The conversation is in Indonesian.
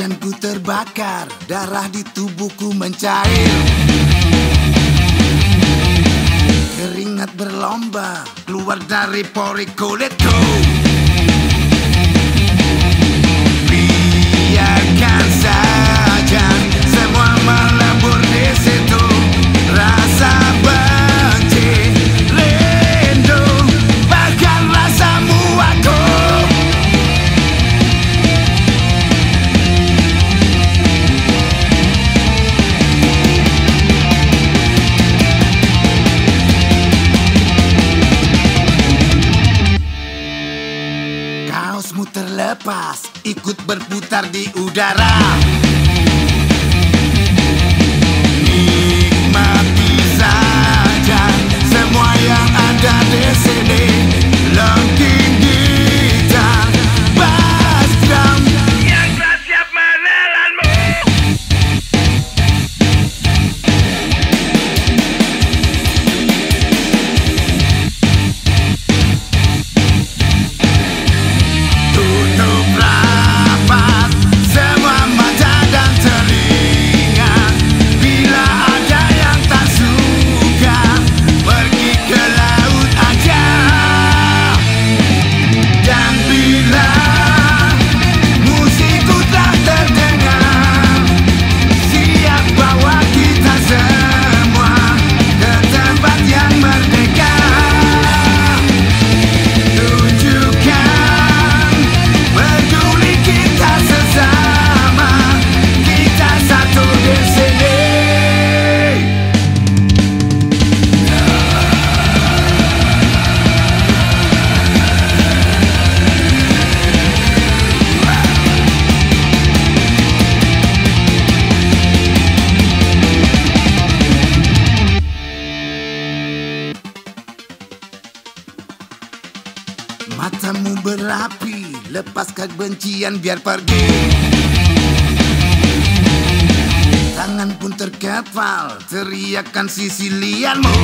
Ku terbakar, darah di tubuhku mencair. Keringat berlomba keluar dari pori kulitku. Pausmu terlepas, ikut berputar di udara. Kamu berapi Lepas kebencian biar pergi. Tangan pun terkepal Teriakan sisilianmu